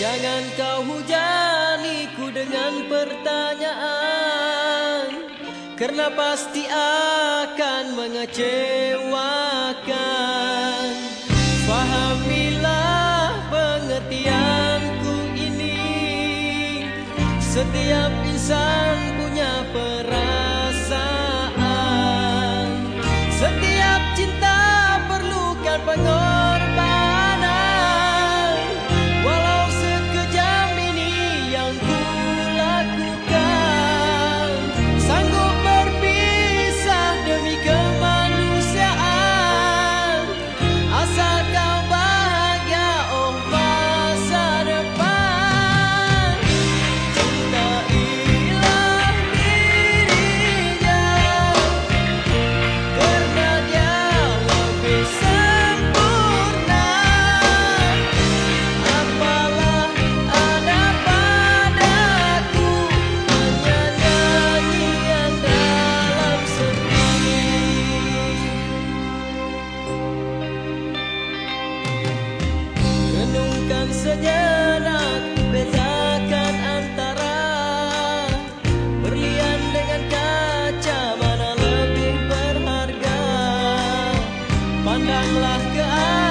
Jangan kau hujaniku dengan pertanyaan Karena pasti akan mengecewakan. Fahamilah pengertianku ini Setiap insan punya pengertian pandanglah ke atas